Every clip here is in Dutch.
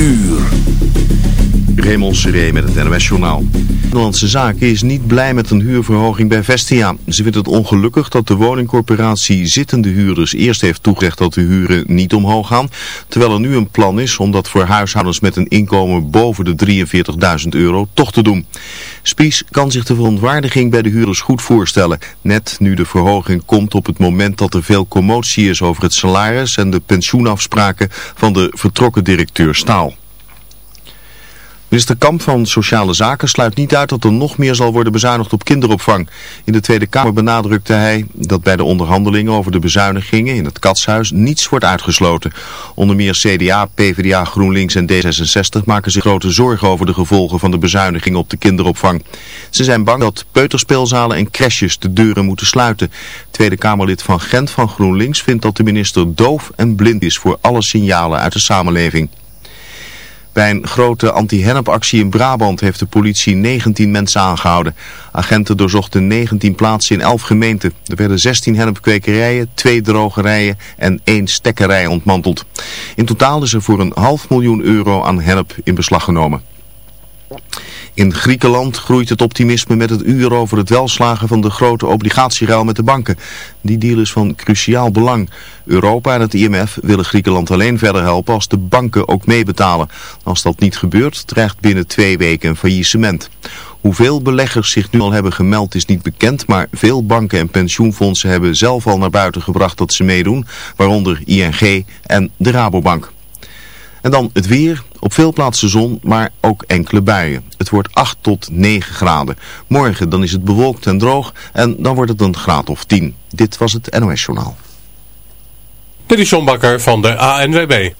uur. Raymond met het NOS-journaal. De Nederlandse Zaken is niet blij met een huurverhoging bij Vestia. Ze vindt het ongelukkig dat de woningcorporatie zittende huurders eerst heeft toegezegd dat de huren niet omhoog gaan. Terwijl er nu een plan is om dat voor huishoudens met een inkomen boven de 43.000 euro toch te doen. Spies kan zich de verontwaardiging bij de huurders goed voorstellen. Net nu de verhoging komt op het moment dat er veel commotie is over het salaris en de pensioenafspraken van de vertrokken directeur Staal. Minister Kamp van Sociale Zaken sluit niet uit dat er nog meer zal worden bezuinigd op kinderopvang. In de Tweede Kamer benadrukte hij dat bij de onderhandelingen over de bezuinigingen in het Katshuis niets wordt uitgesloten. Onder meer CDA, PvdA, GroenLinks en D66 maken zich grote zorgen over de gevolgen van de bezuinigingen op de kinderopvang. Ze zijn bang dat peuterspeelzalen en crèches de deuren moeten sluiten. Tweede Kamerlid van Gent van GroenLinks vindt dat de minister doof en blind is voor alle signalen uit de samenleving. Bij een grote anti-hennepactie in Brabant heeft de politie 19 mensen aangehouden. Agenten doorzochten 19 plaatsen in 11 gemeenten. Er werden 16 hennepkwekerijen, 2 drogerijen en 1 stekkerij ontmanteld. In totaal is er voor een half miljoen euro aan hennep in beslag genomen. In Griekenland groeit het optimisme met het uur over het welslagen van de grote obligatieruil met de banken. Die deal is van cruciaal belang. Europa en het IMF willen Griekenland alleen verder helpen als de banken ook meebetalen. Als dat niet gebeurt, dreigt binnen twee weken een faillissement. Hoeveel beleggers zich nu al hebben gemeld is niet bekend, maar veel banken en pensioenfondsen hebben zelf al naar buiten gebracht dat ze meedoen, waaronder ING en de Rabobank. En dan het weer. Op veel plaatsen zon, maar ook enkele buien. Het wordt 8 tot 9 graden. Morgen dan is het bewolkt en droog en dan wordt het een graad of 10. Dit was het NOS Journaal. Dit is van de ANWB.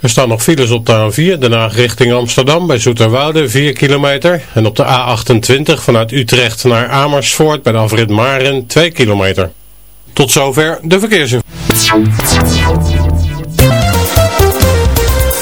Er staan nog files op de A4, daarna richting Amsterdam bij Zoeterwoude 4 kilometer. En op de A28 vanuit Utrecht naar Amersfoort bij de afrit Maren 2 kilometer. Tot zover de verkeersinformatie.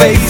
face.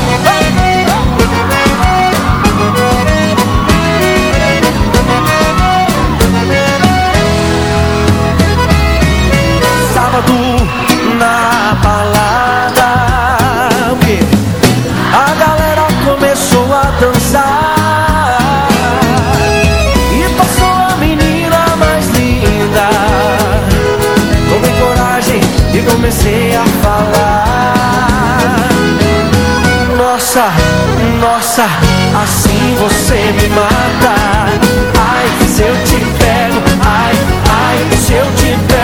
Comecei a falar. Nossa, nossa, assim você me mata. Ai, se eu te pego, ai, ai, se eu te pego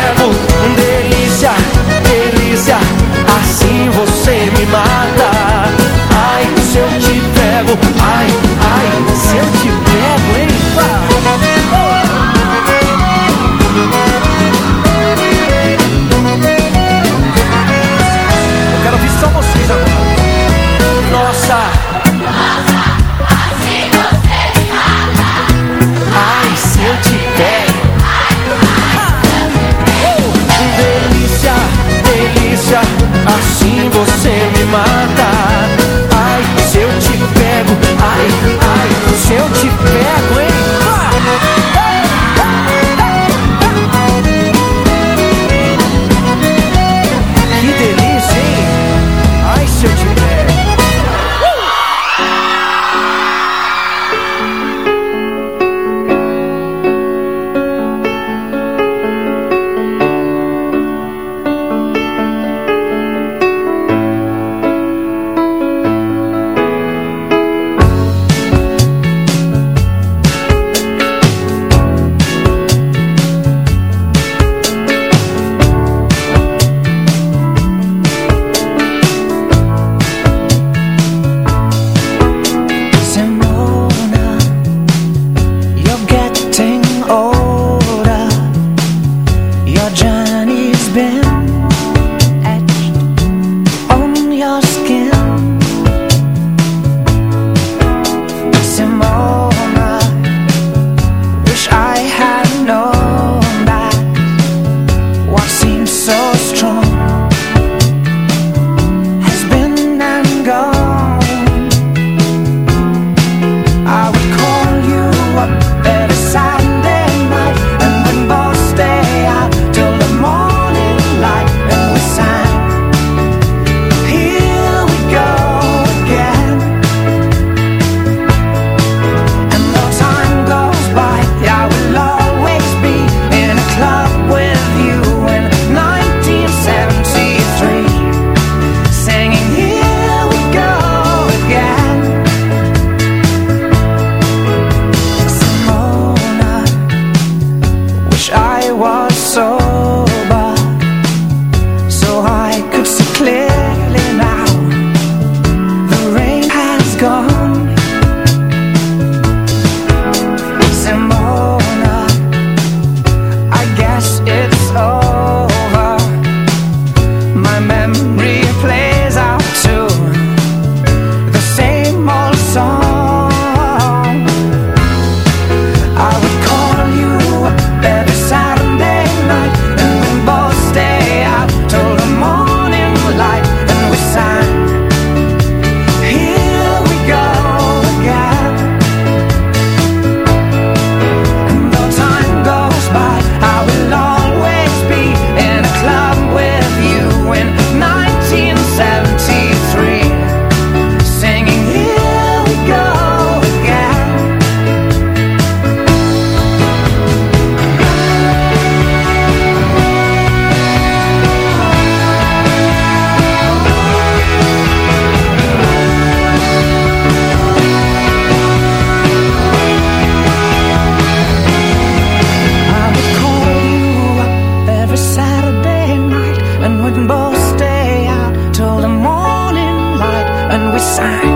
sign.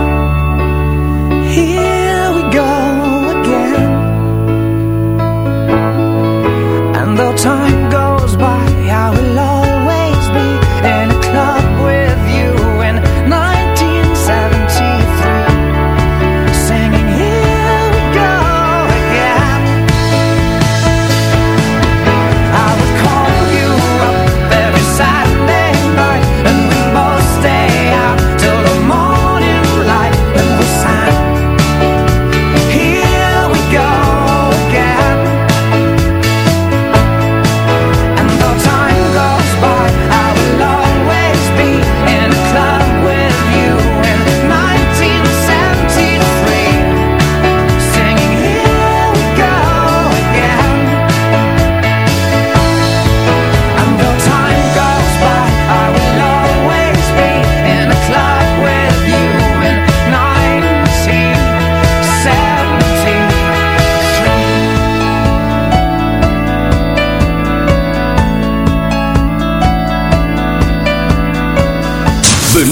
Here we go again. And though time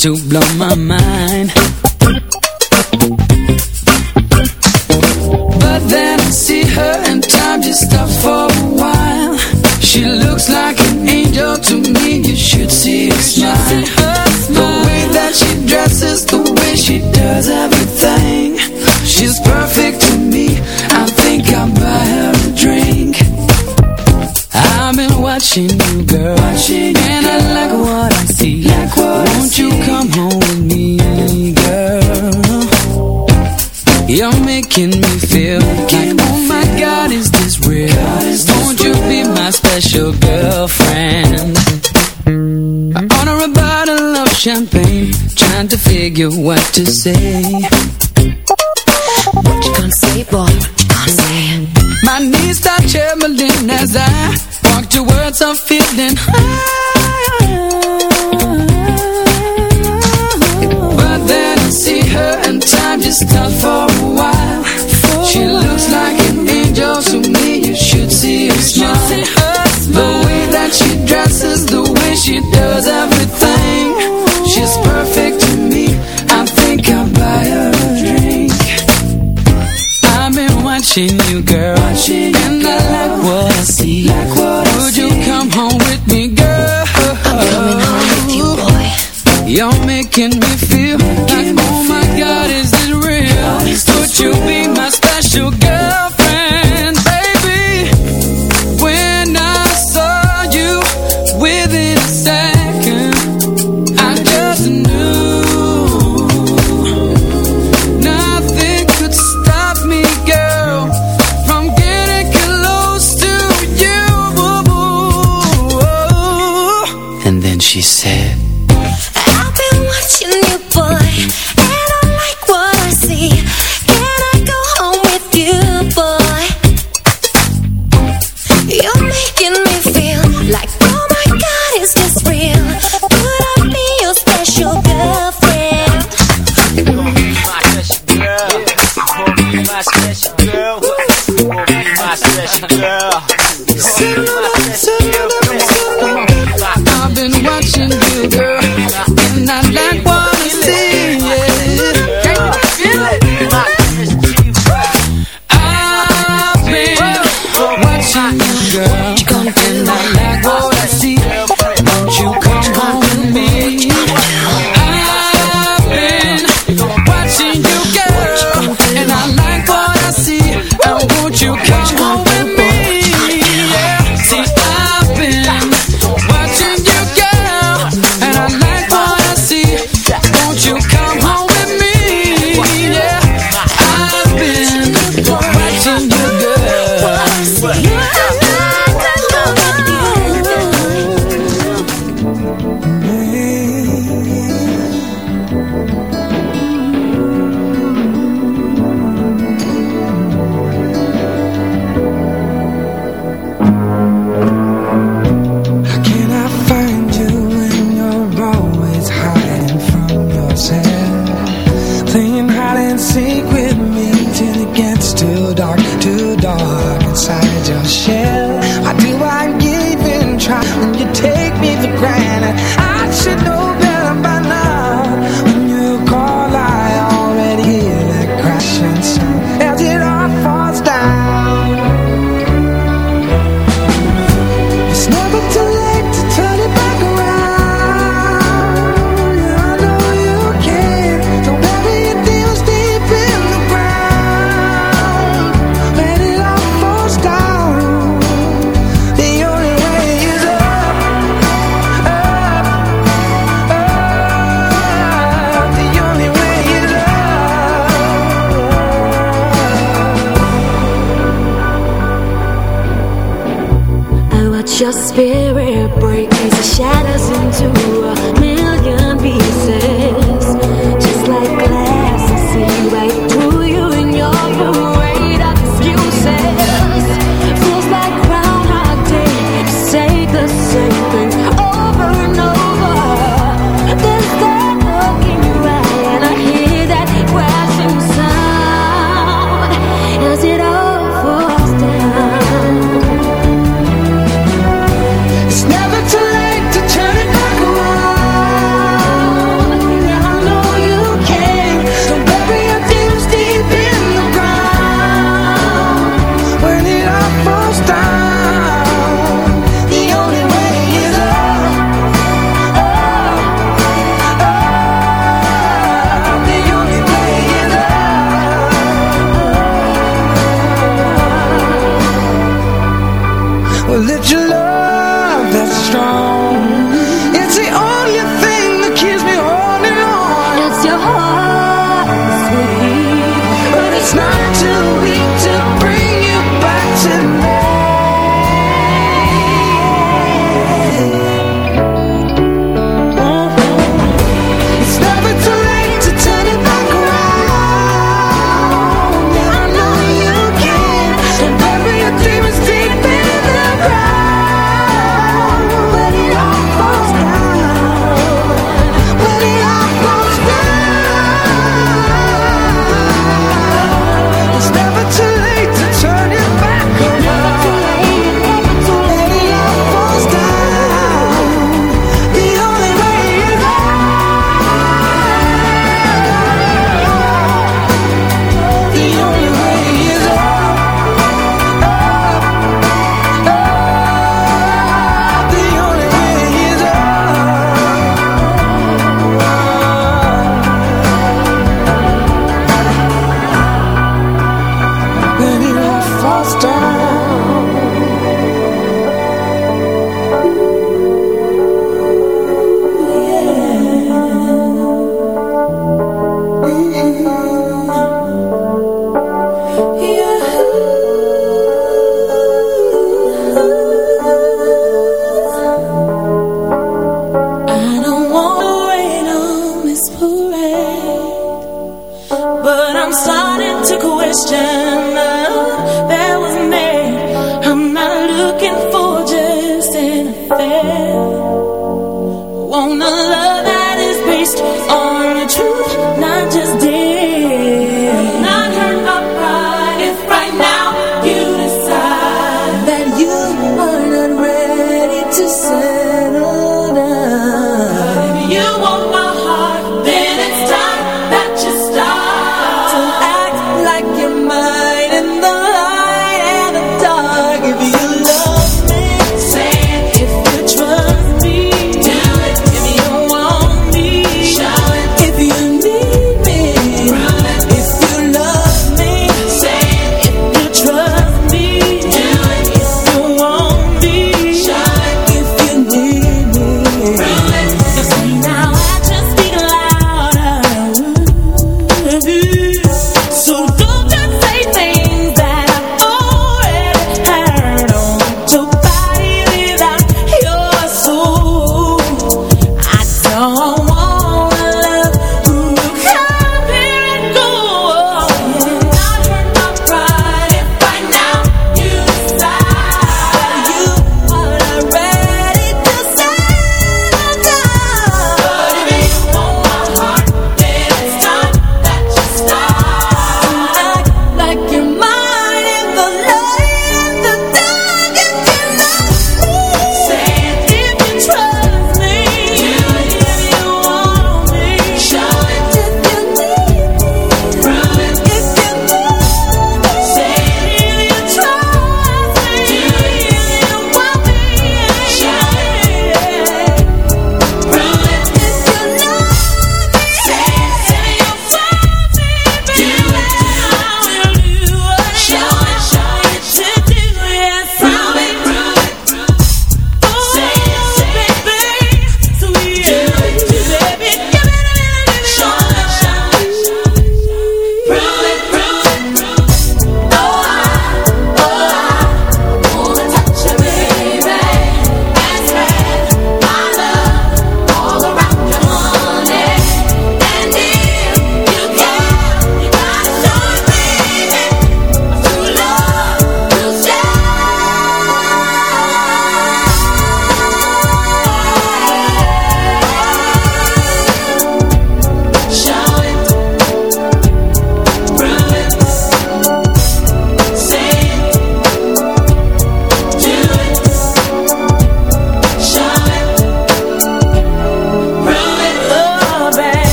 To blow what to say watching you, girl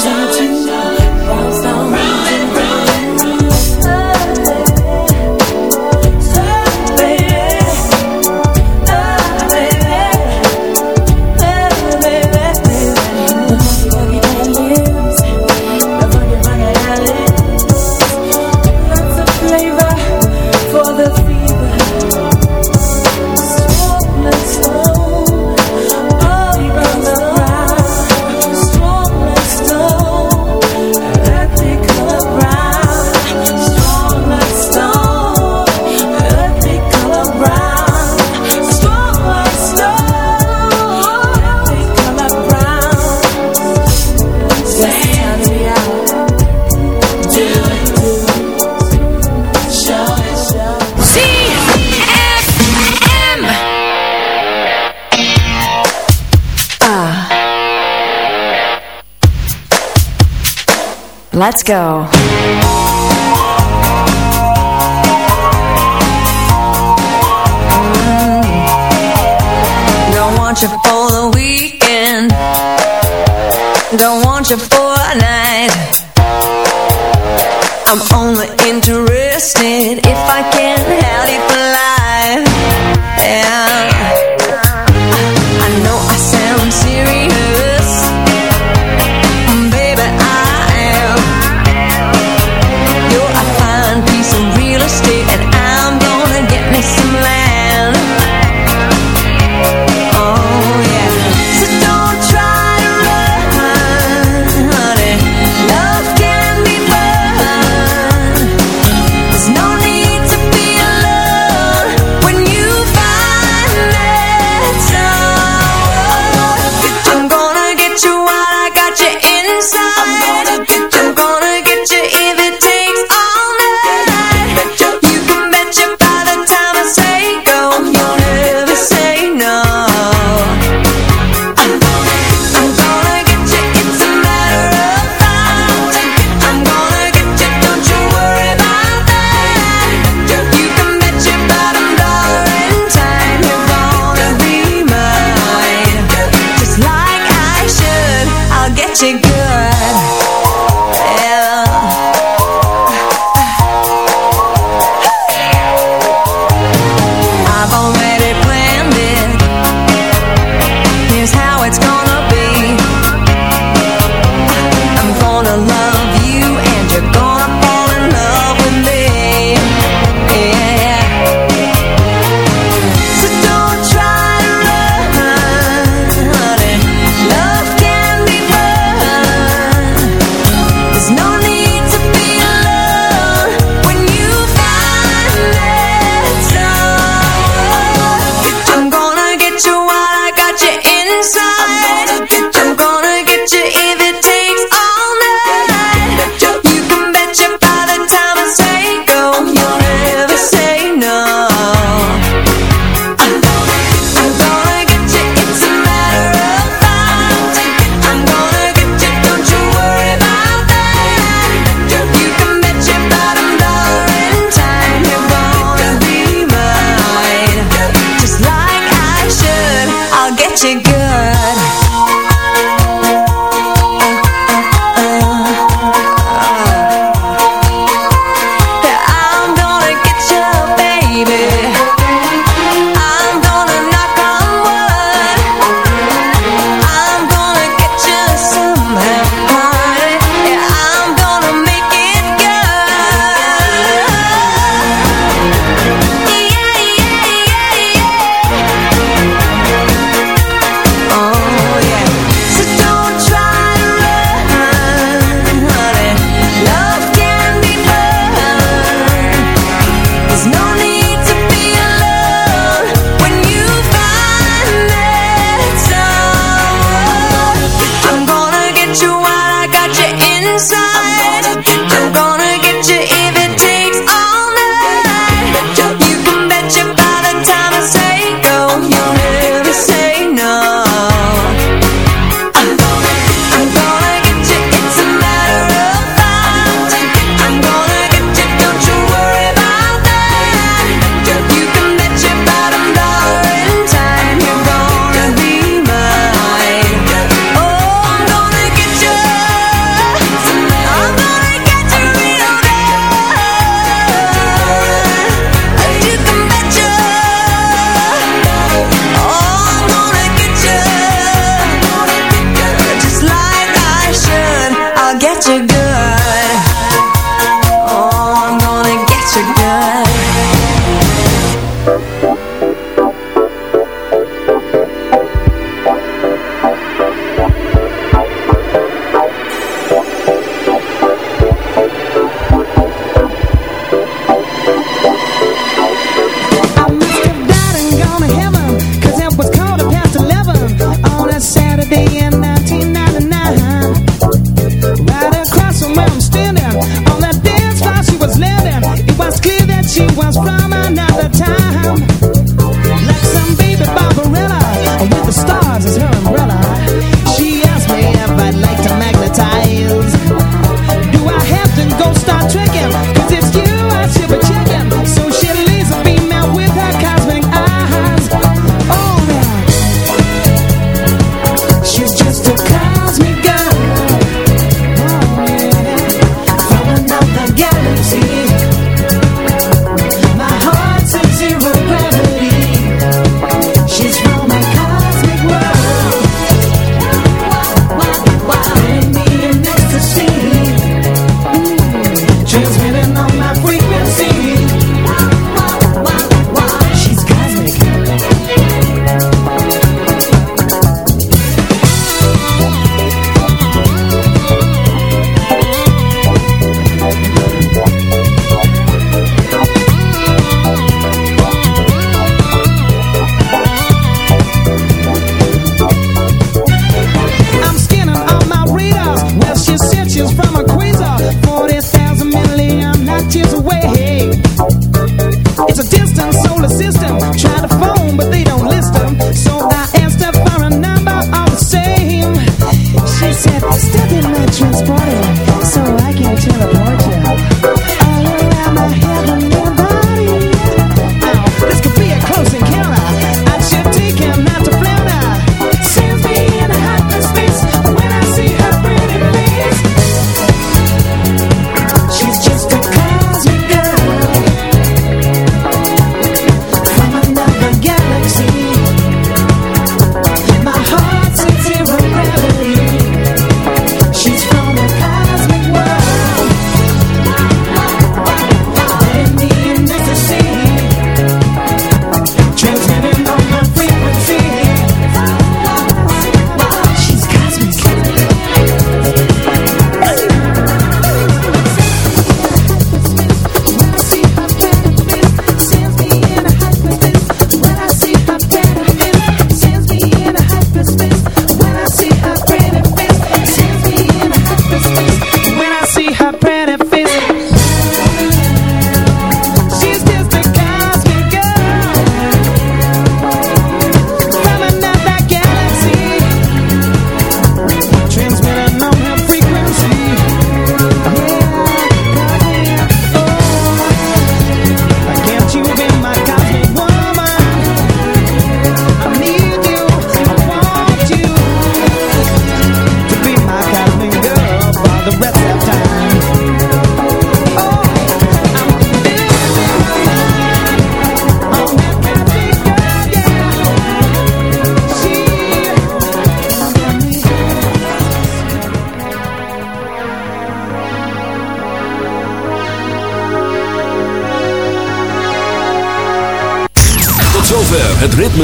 想起。Let's go. Don't want you for the weekend. Don't want you for